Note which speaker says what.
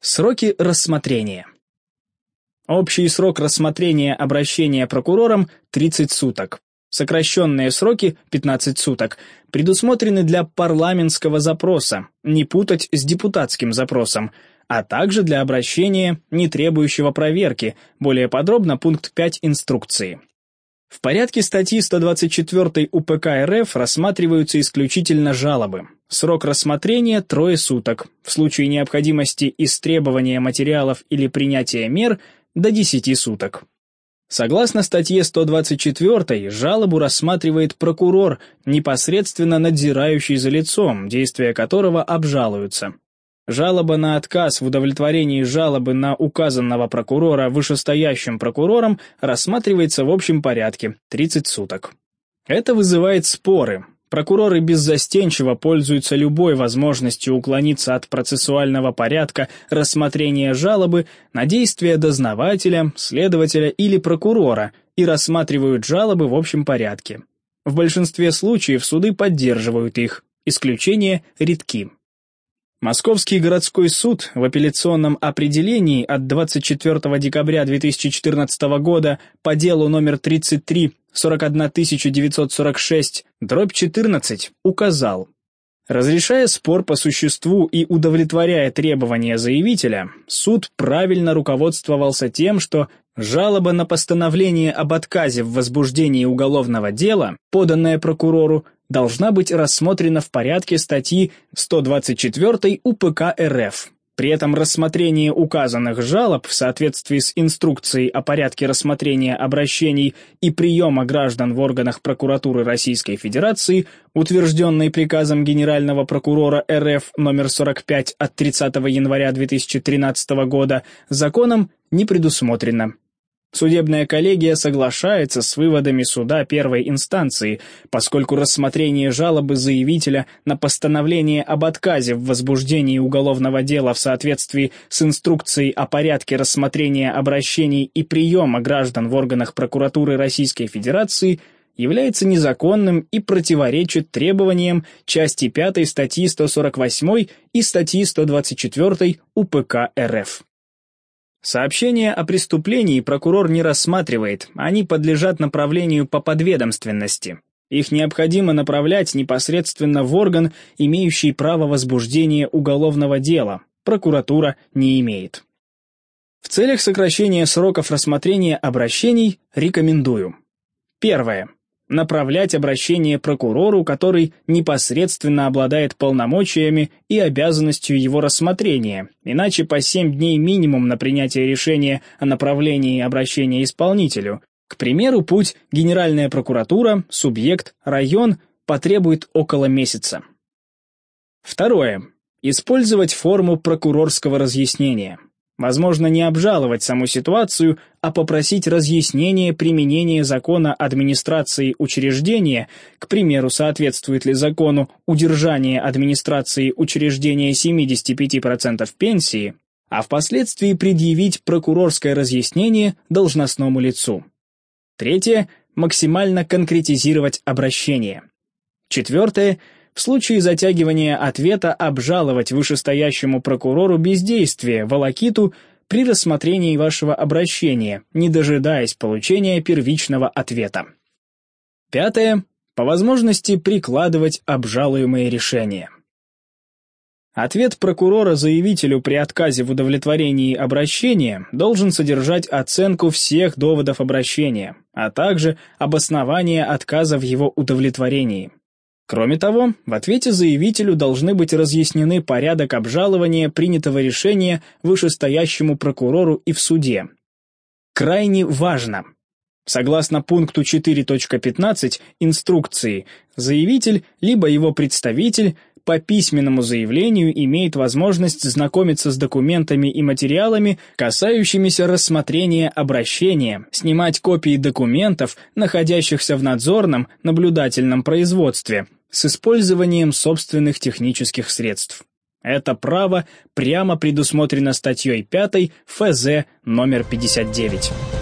Speaker 1: Сроки рассмотрения. Общий срок рассмотрения обращения прокурором – 30 суток. Сокращенные сроки – 15 суток. Предусмотрены для парламентского запроса, не путать с депутатским запросом, а также для обращения, не требующего проверки, более подробно пункт 5 инструкции. В порядке статьи 124 УПК РФ рассматриваются исключительно жалобы. Срок рассмотрения – трое суток. В случае необходимости истребования материалов или принятия мер – до 10 суток. Согласно статье 124, жалобу рассматривает прокурор, непосредственно надзирающий за лицом, действия которого обжалуются. Жалоба на отказ в удовлетворении жалобы на указанного прокурора вышестоящим прокурором рассматривается в общем порядке 30 суток. Это вызывает споры. Прокуроры беззастенчиво пользуются любой возможностью уклониться от процессуального порядка рассмотрения жалобы на действия дознавателя, следователя или прокурора и рассматривают жалобы в общем порядке. В большинстве случаев суды поддерживают их, исключения редки. Московский городской суд в апелляционном определении от 24 декабря 2014 года по делу номер 33 41946 дробь 14 указал, Разрешая спор по существу и удовлетворяя требования заявителя, суд правильно руководствовался тем, что жалоба на постановление об отказе в возбуждении уголовного дела, поданная прокурору, должна быть рассмотрена в порядке статьи 124 УПК РФ. При этом рассмотрение указанных жалоб в соответствии с инструкцией о порядке рассмотрения обращений и приема граждан в органах прокуратуры Российской Федерации, утвержденной приказом Генерального прокурора РФ номер 45 от 30 января 2013 года, законом не предусмотрено. Судебная коллегия соглашается с выводами суда первой инстанции, поскольку рассмотрение жалобы заявителя на постановление об отказе в возбуждении уголовного дела в соответствии с инструкцией о порядке рассмотрения обращений и приема граждан в органах прокуратуры Российской Федерации является незаконным и противоречит требованиям части 5 статьи 148 и статьи 124 УПК РФ. Сообщения о преступлении прокурор не рассматривает, они подлежат направлению по подведомственности. Их необходимо направлять непосредственно в орган, имеющий право возбуждения уголовного дела. Прокуратура не имеет. В целях сокращения сроков рассмотрения обращений рекомендую. Первое направлять обращение прокурору, который непосредственно обладает полномочиями и обязанностью его рассмотрения, иначе по 7 дней минимум на принятие решения о направлении обращения исполнителю. К примеру, путь Генеральная прокуратура, субъект, район потребует около месяца. Второе. Использовать форму прокурорского разъяснения. Возможно, не обжаловать саму ситуацию, а попросить разъяснения применения закона администрации учреждения, к примеру, соответствует ли закону удержание администрации учреждения 75% пенсии, а впоследствии предъявить прокурорское разъяснение должностному лицу. Третье – максимально конкретизировать обращение. Четвертое – в случае затягивания ответа обжаловать вышестоящему прокурору бездействие, волокиту, при рассмотрении вашего обращения, не дожидаясь получения первичного ответа. Пятое. По возможности прикладывать обжалуемые решения. Ответ прокурора заявителю при отказе в удовлетворении обращения должен содержать оценку всех доводов обращения, а также обоснование отказа в его удовлетворении. Кроме того, в ответе заявителю должны быть разъяснены порядок обжалования принятого решения вышестоящему прокурору и в суде. Крайне важно. Согласно пункту 4.15 инструкции, заявитель либо его представитель по письменному заявлению имеет возможность знакомиться с документами и материалами, касающимися рассмотрения обращения, снимать копии документов, находящихся в надзорном, наблюдательном производстве, с использованием собственных технических средств. Это право прямо предусмотрено статьей 5 ФЗ номер 59.